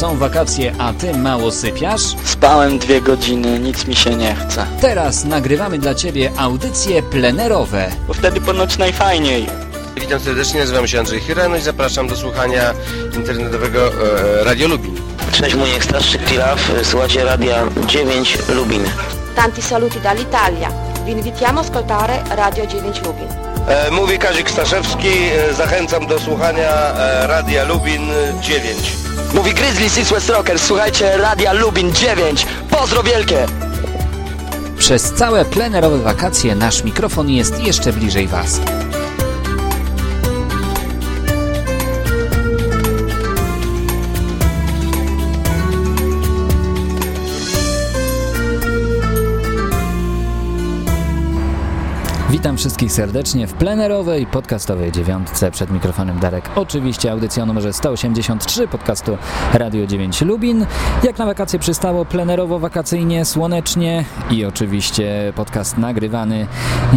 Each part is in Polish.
Są wakacje, a ty mało sypiasz? Spałem dwie godziny, nic mi się nie chce. Teraz nagrywamy dla ciebie audycje plenerowe. Bo wtedy ponoć najfajniej. Witam serdecznie, nazywam się Andrzej Hirano i zapraszam do słuchania internetowego e, Radio Lubin. Cześć, mój najstarszy Tilaf, słuchacie Radia 9 Lubin. Tanti saluti dall'Italia. Vi invitiamo a ascoltare Radio 9 Lubin. E, mówi Kazik Staszewski, e, zachęcam do słuchania e, Radia Lubin 9. Mówi Grizzly Six West Rockers, słuchajcie Radia Lubin 9. Pozdro wielkie! Przez całe plenerowe wakacje nasz mikrofon jest jeszcze bliżej Was. Wszystkich serdecznie w plenerowej podcastowej dziewiątce. Przed mikrofonem Darek. Oczywiście audycja numerze 183 podcastu Radio 9 Lubin. Jak na wakacje przystało plenerowo, wakacyjnie, słonecznie i oczywiście podcast nagrywany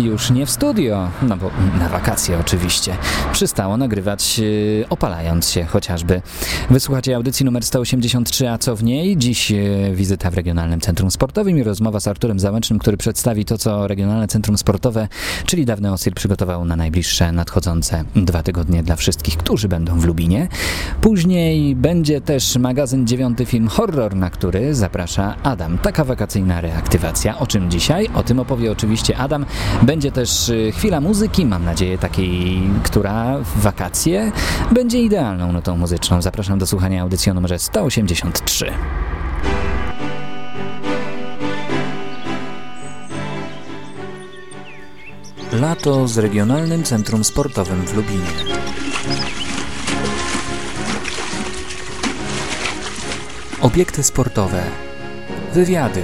już nie w studio, no bo na wakacje oczywiście. Przystało nagrywać yy, opalając się chociażby. Wysłuchacie audycji numer 183, a co w niej? Dziś yy, wizyta w Regionalnym Centrum Sportowym i rozmowa z Arturem Załęcznym, który przedstawi to, co Regionalne Centrum Sportowe czyli dawny OSIR przygotował na najbliższe nadchodzące dwa tygodnie dla wszystkich, którzy będą w Lubinie. Później będzie też magazyn Dziewiąty Film Horror, na który zaprasza Adam. Taka wakacyjna reaktywacja. O czym dzisiaj? O tym opowie oczywiście Adam. Będzie też y, chwila muzyki, mam nadzieję takiej, która w wakacje będzie idealną notą muzyczną. Zapraszam do słuchania audycji numerze 183. Lato z Regionalnym Centrum Sportowym w Lubinie. Obiekty sportowe, wywiady,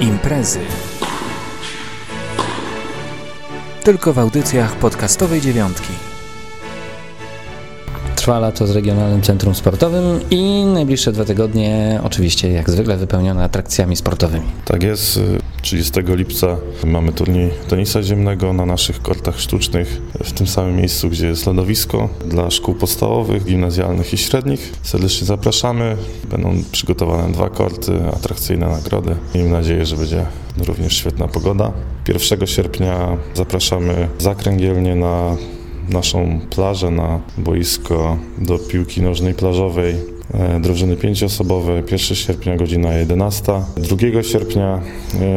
imprezy. Tylko w audycjach podcastowej dziewiątki. Trwa lato z Regionalnym Centrum Sportowym i najbliższe dwa tygodnie oczywiście jak zwykle wypełnione atrakcjami sportowymi. Tak jest. 30 lipca mamy turniej tenisa ziemnego na naszych kortach sztucznych w tym samym miejscu, gdzie jest lodowisko dla szkół podstawowych, gimnazjalnych i średnich. Serdecznie zapraszamy. Będą przygotowane dwa korty, atrakcyjne nagrody. Miejmy nadzieję, że będzie również świetna pogoda. 1 sierpnia zapraszamy zakręgielnie na naszą plażę, na boisko do piłki nożnej plażowej drużyny pięcioosobowe. 1 sierpnia godzina 11. 2 sierpnia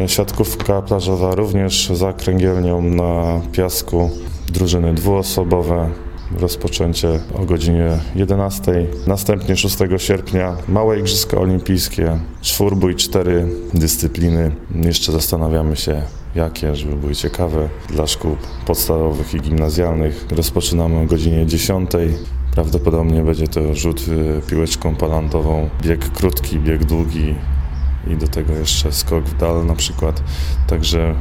siatkówka plażowa również za kręgielnią na piasku. Drużyny dwuosobowe. Rozpoczęcie o godzinie 11. Następnie 6 sierpnia małe Igrzyska Olimpijskie, czwórbój, cztery dyscypliny. Jeszcze zastanawiamy się, jakie, żeby były ciekawe dla szkół podstawowych i gimnazjalnych. Rozpoczynamy o godzinie 10. Prawdopodobnie będzie to rzut piłeczką palandową, bieg krótki, bieg długi i do tego jeszcze skok w dal na przykład. Także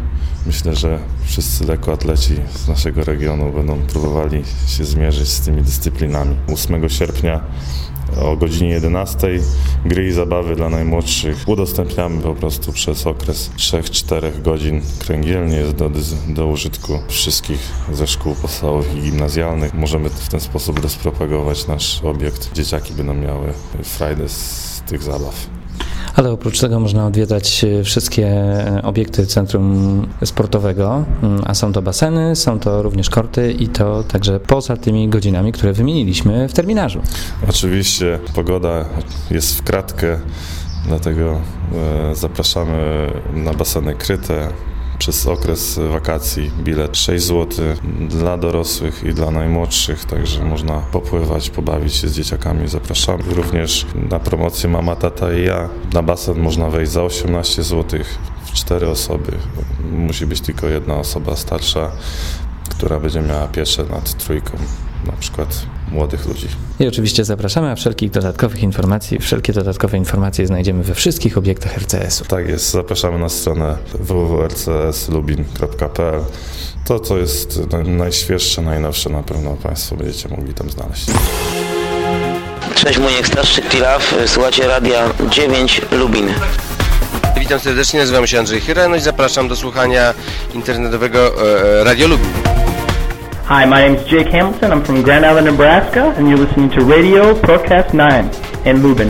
myślę, że wszyscy lekkoatleci z naszego regionu będą próbowali się zmierzyć z tymi dyscyplinami. 8 sierpnia o godzinie 11 gry i zabawy dla najmłodszych. Udostępniamy po prostu przez okres 3-4 godzin kręgielnie jest do, do użytku wszystkich ze szkół podstawowych i gimnazjalnych. Możemy w ten sposób rozpropagować nasz obiekt. Dzieciaki będą miały frajdę z tych zabaw. Ale oprócz tego można odwiedzać wszystkie obiekty centrum sportowego, a są to baseny, są to również korty i to także poza tymi godzinami, które wymieniliśmy w terminarzu. Oczywiście pogoda jest w kratkę, dlatego zapraszamy na baseny kryte, przez okres wakacji bilet 6 zł dla dorosłych i dla najmłodszych, także można popływać, pobawić się z dzieciakami. Zapraszamy również na promocję Mama, Tata i ja. Na basen można wejść za 18 zł w 4 osoby. Musi być tylko jedna osoba starsza, która będzie miała pieczę nad trójką na przykład młodych ludzi. I oczywiście zapraszamy, a wszelkich dodatkowych informacji, wszelkie dodatkowe informacje znajdziemy we wszystkich obiektach RCS-u. Tak jest, zapraszamy na stronę www.rcslubin.pl To, co jest najświeższe, najnowsze, na pewno Państwo będziecie mogli tam znaleźć. Cześć, mój najstarszy Tilaf, słuchacie Radia 9 Lubin. Witam serdecznie, nazywam się Andrzej Hirano i zapraszam do słuchania internetowego e, Radio Lubin. Hi, my name is Jake Hamilton. I'm from Grand Island, Nebraska, and you're listening to Radio Procast 9 in Lubin.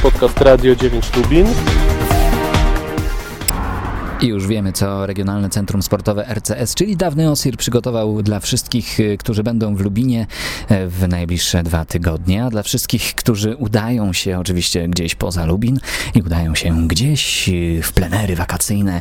Podcast Radio 9 Lubin. I już wiemy, co Regionalne Centrum Sportowe RCS, czyli dawny OSIR, przygotował dla wszystkich, y, którzy będą w Lubinie e, w najbliższe dwa tygodnie, a dla wszystkich, którzy udają się oczywiście gdzieś poza Lubin i udają się gdzieś y, w plenery wakacyjne.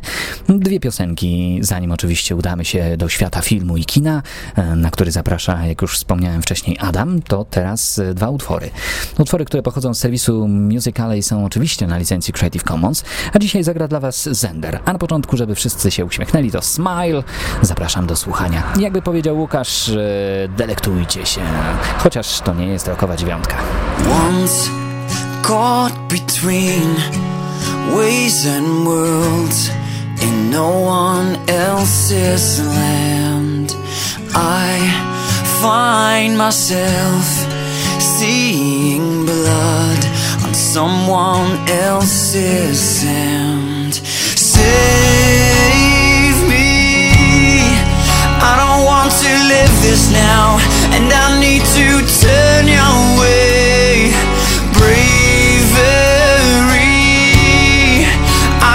Dwie piosenki, zanim oczywiście udamy się do świata filmu i kina, e, na który zaprasza, jak już wspomniałem wcześniej, Adam, to teraz e, dwa utwory. Utwory, które pochodzą z serwisu Musical.ly są oczywiście na licencji Creative Commons, a dzisiaj zagra dla Was Zender. A na początku, żeby wszyscy się uśmiechnęli, to Smile. Zapraszam do słuchania. Jakby powiedział Łukasz, e, delektujcie się. Chociaż to nie jest rokowa dziewiątka. Once caught between ways and worlds in no one else's land, I find myself seeing blood on someone else's hand. Save me. I don't want to live this now, and I need to turn your way. Bravery.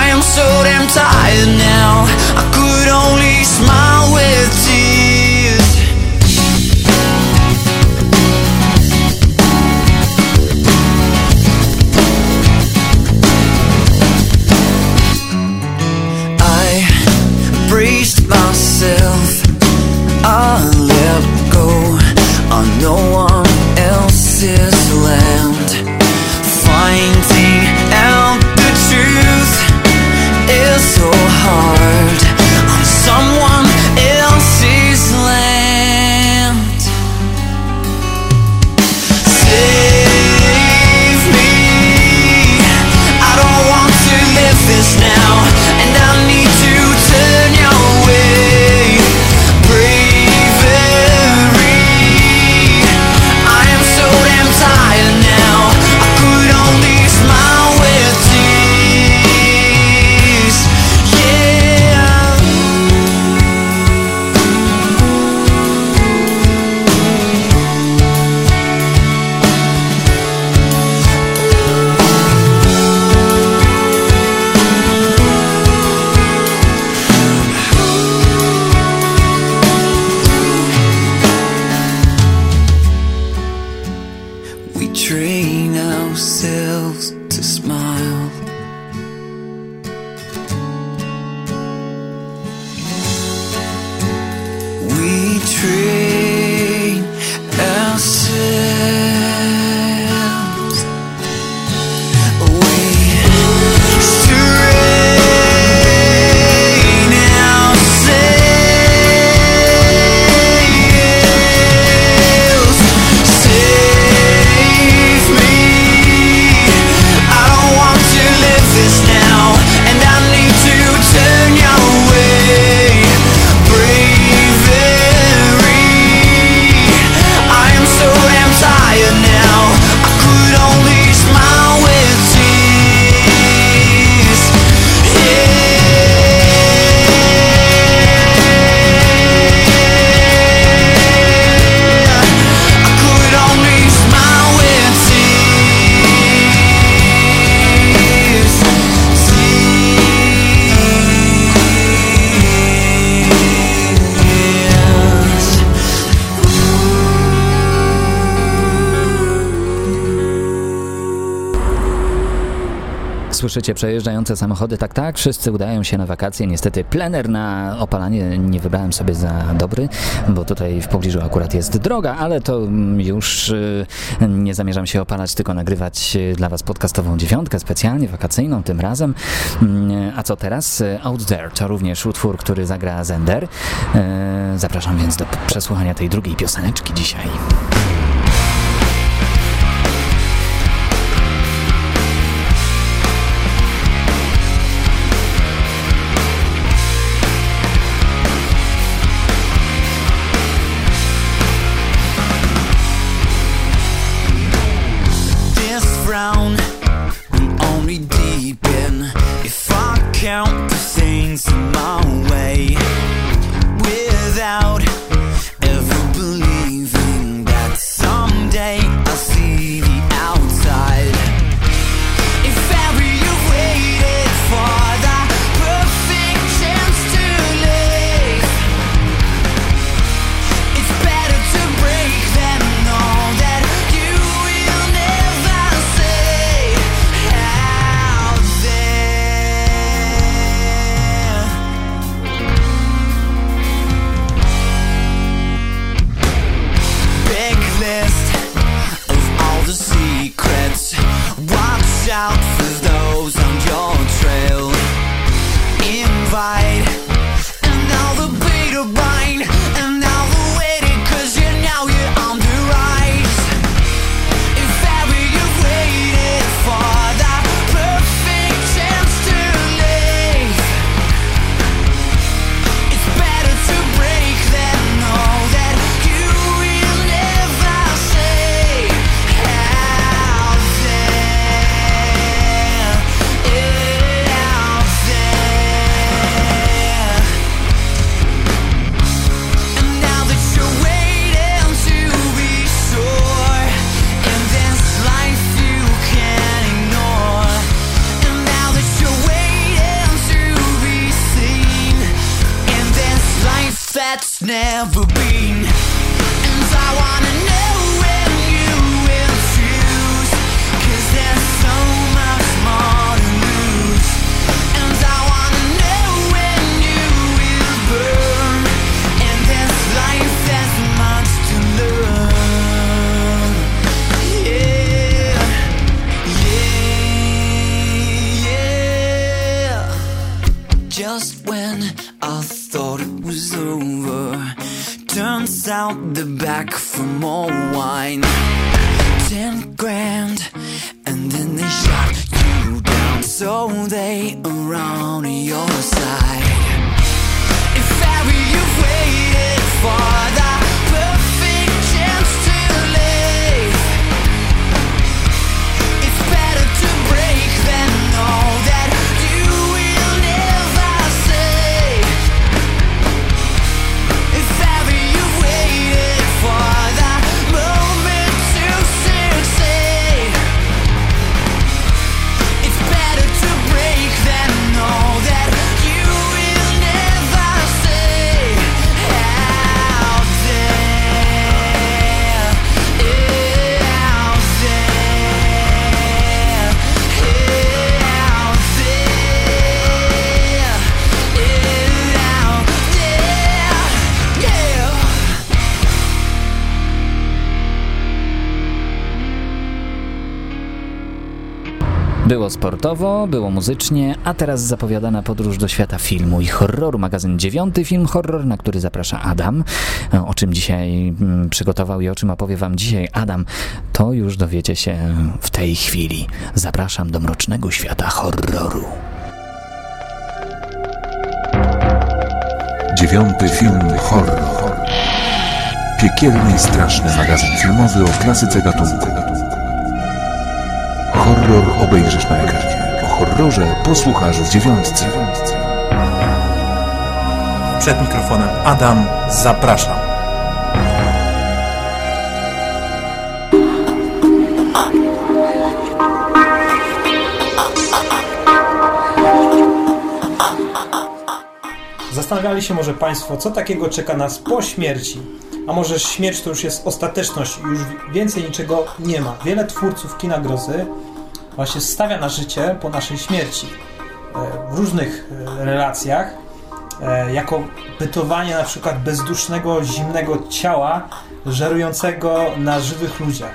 I am so damn tired now. I could only smile Słyszycie przejeżdżające samochody, tak, tak, wszyscy udają się na wakacje. Niestety plener na opalanie nie wybrałem sobie za dobry, bo tutaj w pobliżu akurat jest droga, ale to już y, nie zamierzam się opalać, tylko nagrywać y, dla Was podcastową dziewiątkę, specjalnie wakacyjną tym razem. Mm, A co teraz? Out There to również utwór, który zagra Zender. Y, Zapraszam więc do przesłuchania tej drugiej pioseneczki dzisiaj. out. that's never been. And I wanna know. More wine. Ten grand, and then they shot you down, so they Było sportowo, było muzycznie, a teraz zapowiadana podróż do świata filmu i horroru. Magazyn Dziewiąty Film Horror, na który zaprasza Adam. O czym dzisiaj mm, przygotował i o czym opowie wam dzisiaj Adam, to już dowiecie się w tej chwili. Zapraszam do mrocznego świata horroru. Dziewiąty film horror. Piekielny i straszny magazyn filmowy o klasyce gatunku. Obejrzysz na ekranie. O horrorze posłuchasz w dziewiątce. Przed mikrofonem Adam, zapraszam. Zastanawiali się może Państwo, co takiego czeka nas po śmierci? A może śmierć to już jest ostateczność i już więcej niczego nie ma. Wiele twórców kina grozy właśnie stawia na życie po naszej śmierci. E, W różnych e, relacjach, e, jako bytowanie na przykład bezdusznego, zimnego ciała żerującego na żywych ludziach.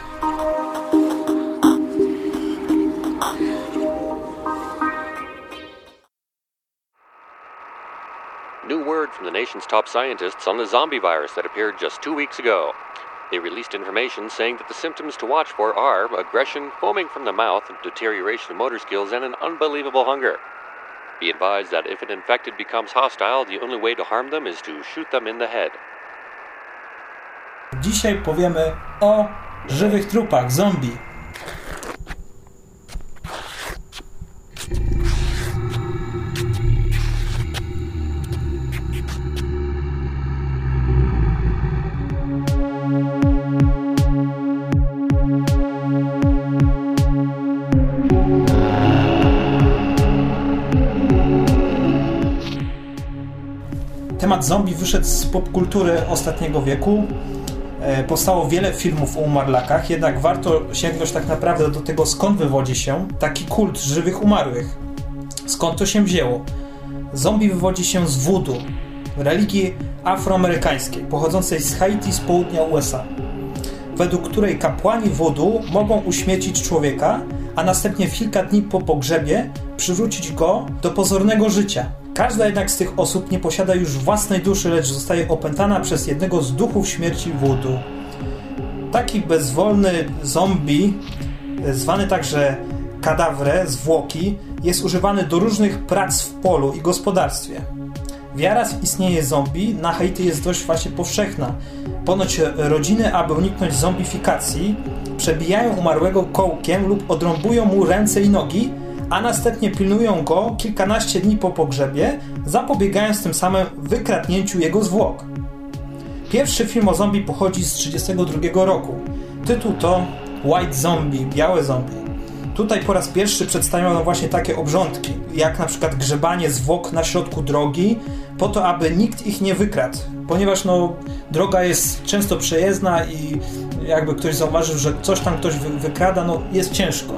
New word from the nation's top scientists on the zombie virus that appeared just two weeks ago. They released information saying that the symptoms to watch for are aggression, foaming from the mouth, deterioration of motor skills, and an unbelievable hunger. Be advised that if an infected becomes hostile, the only way to harm them is to shoot them in the head. Dzisiaj powiemy o żywych trupach, zombie. Temat zombie wyszedł z popkultury ostatniego wieku. E, Powstało wiele filmów o umarlakach, jednak warto sięgnąć tak naprawdę do tego, skąd wywodzi się taki kult żywych umarłych. Skąd to się wzięło? Zombie wywodzi się z voodoo, religii afroamerykańskiej, pochodzącej z Haiti z południa USA, według której kapłani voodoo mogą uśmiercić człowieka, a następnie w kilka dni po pogrzebie przywrócić go do pozornego życia. Każda jednak z tych osób nie posiada już własnej duszy, lecz zostaje opętana przez jednego z duchów śmierci voodoo. Taki bezwolny zombie, zwany także kadawre, zwłoki, jest używany do różnych prac w polu i gospodarstwie. Wiara w istnienie zombie na Haiti jest dość właśnie powszechna. Ponoć rodziny, aby uniknąć zombifikacji, przebijają umarłego kołkiem lub odrąbują mu ręce i nogi, a następnie pilnują go kilkanaście dni po pogrzebie, zapobiegając tym samym wykradnięciu jego zwłok. Pierwszy film o zombie pochodzi z 1932 roku. Tytuł to White Zombie, białe zombie. Tutaj po raz pierwszy przedstawiono właśnie takie obrządki, jak na przykład grzebanie zwłok na środku drogi, po to, aby nikt ich nie wykradł. ponieważ no, droga jest często przejezdna i jakby ktoś zauważył, że coś tam ktoś wykrada, no jest ciężko.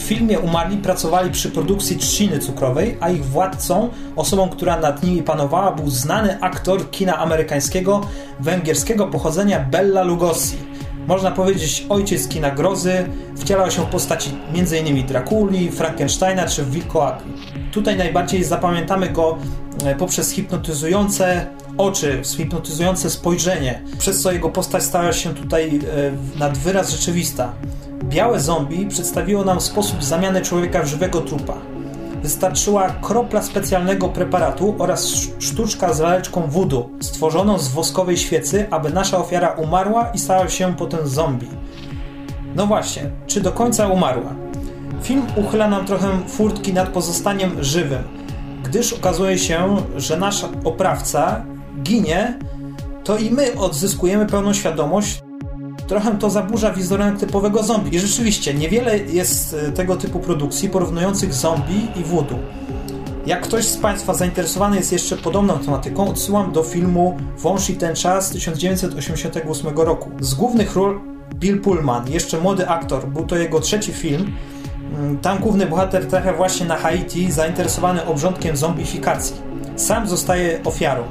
W filmie umarli pracowali przy produkcji trzciny cukrowej, a ich władcą, osobą, która nad nimi panowała, był znany aktor kina amerykańskiego węgierskiego pochodzenia Bella Lugosi. Można powiedzieć ojciec kina grozy, wcielał się w postaci m.in. Drakuli, Frankensteina czy Wilkołaki. Tutaj najbardziej zapamiętamy go e, poprzez hipnotyzujące oczy, hipnotyzujące spojrzenie, przez co jego postać stała się tutaj e, nad wyraz rzeczywista. Białe zombie przedstawiło nam sposób zamiany człowieka w żywego trupa. Wystarczyła kropla specjalnego preparatu oraz sztuczka z laleczką voodoo, stworzoną z woskowej świecy, aby nasza ofiara umarła i stała się potem zombie. No właśnie, czy do końca umarła? Film uchyla nam trochę furtki nad pozostaniem żywym, gdyż okazuje się, że nasz oprawca ginie, to i my odzyskujemy pełną świadomość trochę to zaburza wizerunek typowego zombie. I rzeczywiście, niewiele jest e, tego typu produkcji porównujących zombie i voodoo. Jak ktoś z Państwa zainteresowany jest jeszcze podobną tematyką, odsyłam do filmu Wąż i ten czas z 1988 roku. Z głównych ról Bill Pullman, jeszcze młody aktor, był to jego trzeci film. Mm, tam główny bohater trafia właśnie na Haiti, zainteresowany obrządkiem zombifikacji. Sam zostaje ofiarą.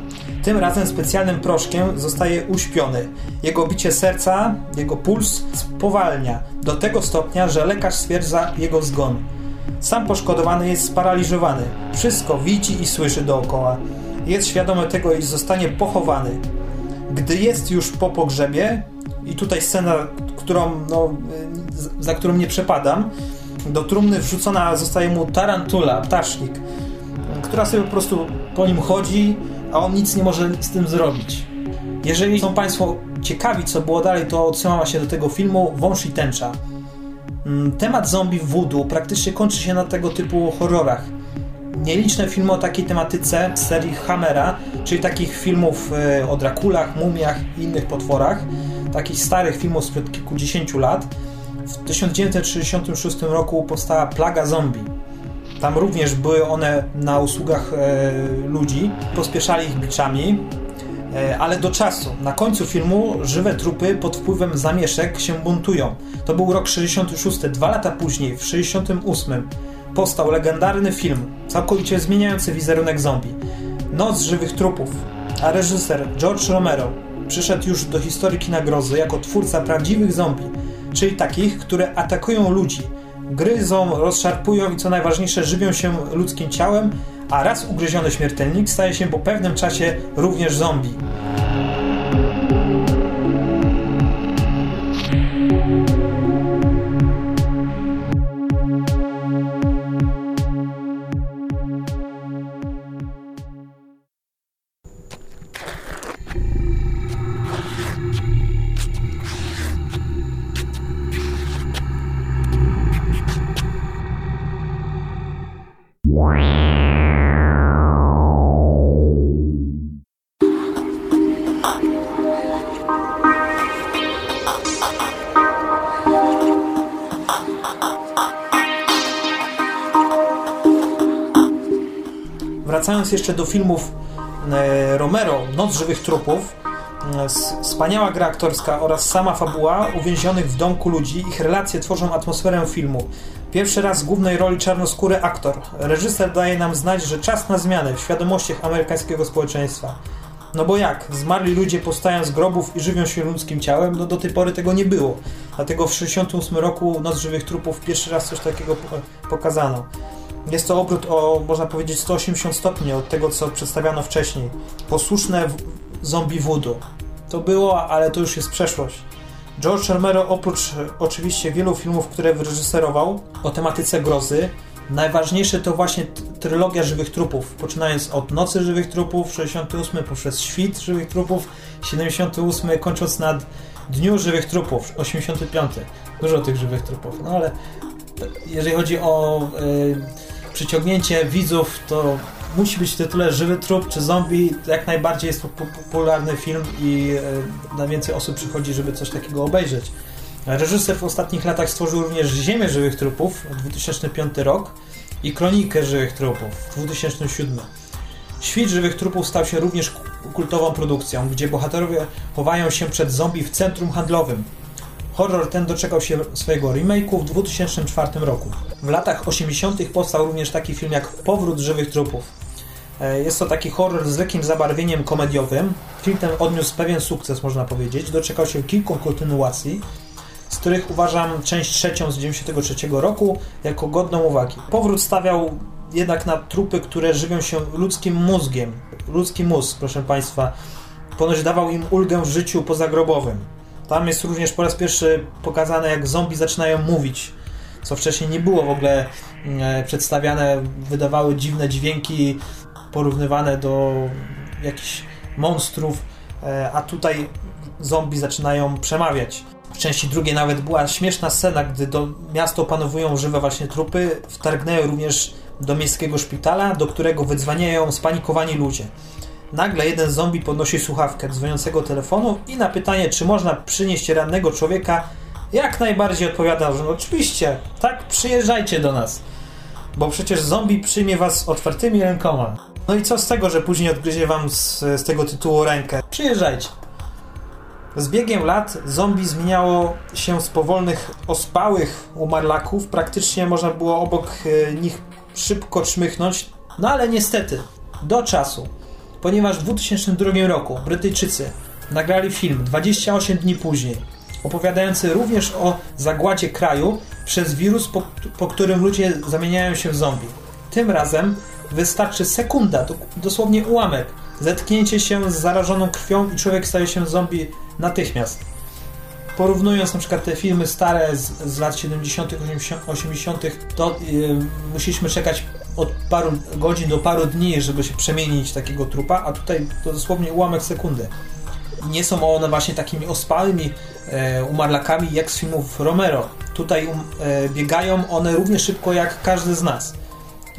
Tym razem specjalnym proszkiem zostaje uśpiony. Jego bicie serca, jego puls spowalnia do tego stopnia, że lekarz stwierdza jego zgon. Sam poszkodowany jest sparaliżowany. Wszystko widzi i słyszy dookoła. Jest świadomy tego, iż zostanie pochowany. Gdy jest już po pogrzebie, i tutaj scena, którą, no, za którą nie przepadam, do trumny wrzucona zostaje mu tarantula, ptasznik, która sobie po prostu po nim chodzi, a on nic nie może z tym zrobić. Jeżeli są Państwo ciekawi, co było dalej, to odsyłam się do tego filmu Wąż i Tęcza. Mm, temat zombie w voodoo praktycznie kończy się na tego typu horrorach. Nieliczne filmy o takiej tematyce z serii Hammera, czyli takich filmów e, o Drakulach, mumiach i innych potworach, takich starych filmów sprzed kilkudziesięciu lat. W 1966 roku powstała Plaga Zombie tam również były one na usługach e, ludzi, pospieszali ich biczami, e, ale do czasu. Na końcu filmu żywe trupy pod wpływem zamieszek się buntują. To był rok 66. Dwa lata później, w 68, powstał legendarny film, całkowicie zmieniający wizerunek zombie. Noc żywych trupów, a reżyser George Romero przyszedł już do historii kina grozy jako twórca prawdziwych zombie, czyli takich, które atakują ludzi, gryzą, rozszarpują i co najważniejsze żywią się ludzkim ciałem, a raz ugryziony śmiertelnik staje się po pewnym czasie również zombie. Wracając jeszcze do filmów e, Romero, Noc żywych trupów, e, wspaniała gra aktorska oraz sama fabuła uwięzionych w domku ludzi, ich relacje tworzą atmosferę filmu. Pierwszy raz w głównej roli czarnoskóry aktor. Reżyser daje nam znać, że czas na zmianę w świadomościach amerykańskiego społeczeństwa. No bo jak? Zmarli ludzie powstają z grobów i żywią się ludzkim ciałem? No do tej pory tego nie było. Dlatego w 1968 roku Noc Żywych Trupów pierwszy raz coś takiego pokazano. Jest to obrót o, można powiedzieć, 180 stopni od tego, co przedstawiano wcześniej. Posłuszne zombie voodoo. To było, ale to już jest przeszłość. George Romero oprócz oczywiście wielu filmów, które wyreżyserował o tematyce grozy, najważniejsze to właśnie trylogia żywych trupów, poczynając od Nocy żywych trupów 68 poprzez Świt żywych trupów 78 kończąc nad Dniu żywych trupów 85. Dużo tych żywych trupów, no ale jeżeli chodzi o yy, przyciągnięcie widzów, to musi być w tytule Żywy trup czy zombie. Jak najbardziej jest to popularny film i e, najwięcej osób przychodzi, żeby coś takiego obejrzeć. Reżyser w ostatnich latach stworzył również Ziemię Żywych Trupów, 2005 rok i Kronikę Żywych Trupów, 2007. Świt Żywych Trupów stał się również kultową produkcją, gdzie bohaterowie chowają się przed zombie w centrum handlowym. Horror ten doczekał się swojego remake'u w 2004 roku. W latach 80. powstał również taki film jak Powrót żywych trupów. E, jest to taki horror z lekkim zabarwieniem komediowym. Film ten odniósł pewien sukces, można powiedzieć. Doczekał się kilku kontynuacji, z których uważam część trzecią z 93 roku jako godną uwagi. Powrót stawiał jednak na trupy, które żywią się ludzkim mózgiem. Ludzki mózg, proszę Państwa, ponoć dawał im ulgę w życiu pozagrobowym. Tam jest również po raz pierwszy pokazane, jak zombie zaczynają mówić, co wcześniej nie było w ogóle e, przedstawiane. Wydawały dziwne dźwięki porównywane do jakichś monstrów, e, a tutaj zombie zaczynają przemawiać. W części drugiej nawet była śmieszna scena, gdy do miasta opanowują żywe właśnie trupy, wtargnęły również do miejskiego szpitala, do którego wydzwaniają spanikowani ludzie. Nagle jeden zombie podnosi słuchawkę dzwoniącego telefonu i na pytanie, czy można przynieść rannego człowieka, jak najbardziej odpowiada, że no oczywiście, tak, przyjeżdżajcie do nas. Bo przecież zombie przyjmie was otwartymi rękoma. No i co z tego, że później odgryzie wam z, z tego tytułu rękę? Przyjeżdżajcie. Z biegiem lat zombie zmieniało się z powolnych, ospałych umarlaków. Praktycznie można było obok e, nich szybko czmychnąć. No ale niestety, do czasu, ponieważ w 2002 roku Brytyjczycy nagrali film 28 dni później, opowiadający również o zagładzie kraju przez wirus, po, po którym ludzie zamieniają się w zombie. Tym razem wystarczy sekunda, dosłownie ułamek, zetknięcie się z zarażoną krwią i człowiek staje się zombie natychmiast. Porównując na przykład te filmy stare z, z lat 70., 80., to yy, musieliśmy czekać od paru godzin do paru dni, żeby się przemienić takiego trupa, a tutaj to dosłownie ułamek sekundy. Nie są one właśnie takimi ospałymi e, umarlakami jak z filmów Romero. Tutaj um, e, biegają one równie szybko jak każdy z nas,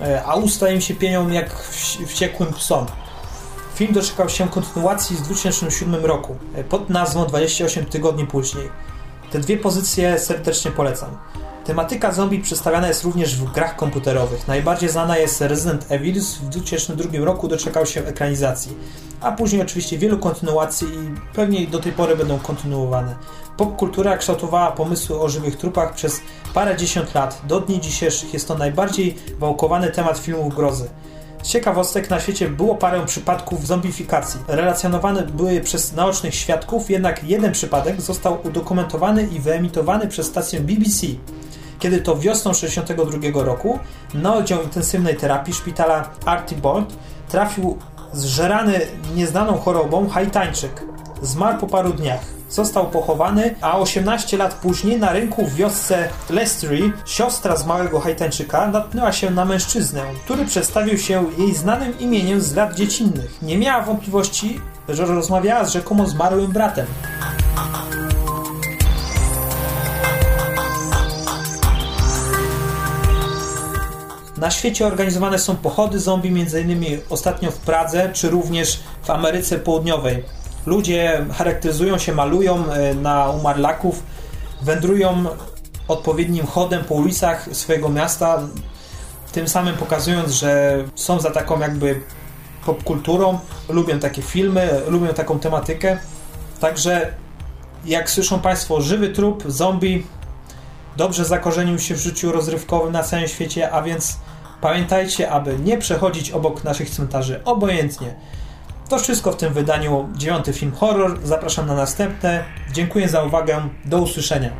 e, a usta im się pienią jak wściekłym psom. Film doczekał się kontynuacji w 2007 roku e, pod nazwą 28 tygodni później. Te dwie pozycje serdecznie polecam. Tematyka zombie przedstawiana jest również w grach komputerowych. Najbardziej znana jest Resident Evil, w 2002 roku doczekał się ekranizacji, a później oczywiście wielu kontynuacji i pewnie do tej pory będą kontynuowane. Popkultura kształtowała pomysły o żywych trupach przez parę dziesiąt lat. Do dni dzisiejszych jest to najbardziej wałkowany temat filmów grozy. Z ciekawostek na świecie było parę przypadków zombifikacji. Relacjonowane były przez naocznych świadków, jednak jeden przypadek został udokumentowany i wyemitowany przez stację BBC. Kiedy to wiosną 1962 roku na oddział intensywnej terapii szpitala Artibald trafił zżerany nieznaną chorobą Haitańczyk. Zmarł po paru dniach. Został pochowany, a 18 lat później na rynku w wiosce Lestry siostra zmarłego Haitańczyka natknęła się na mężczyznę, który przedstawił się jej znanym imieniem z lat dziecinnych. Nie miała wątpliwości, że rozmawiała z rzekomo zmarłym bratem. Na świecie organizowane są pochody zombie, m.in. ostatnio w Pradze, czy również w Ameryce Południowej. Ludzie charakteryzują się, malują e, na umarlaków, wędrują odpowiednim chodem po ulicach swojego miasta, tym samym pokazując, że są za taką jakby popkulturą, lubią takie filmy, lubią taką tematykę. Także jak słyszą Państwo, żywy trup, zombie, dobrze zakorzenił się w życiu rozrywkowym na całym świecie, a więc pamiętajcie, aby nie przechodzić obok naszych cmentarzy obojętnie. To wszystko w tym wydaniu dziewiąty film horror. Zapraszam na następne. Dziękuję za uwagę. Do usłyszenia.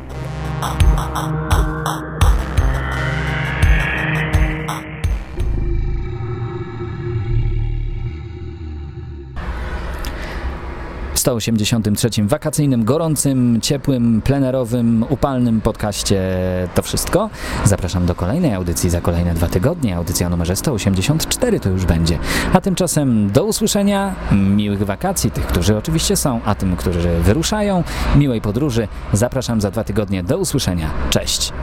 183 wakacyjnym, gorącym, ciepłym, plenerowym, upalnym podcaście to wszystko. Zapraszam do kolejnej audycji za kolejne dwa tygodnie. Audycja numerze 184 to już będzie. A tymczasem do usłyszenia, miłych wakacji, tych, którzy oczywiście są, a tym, którzy wyruszają, miłej podróży. Zapraszam za dwa tygodnie. Do usłyszenia. Cześć.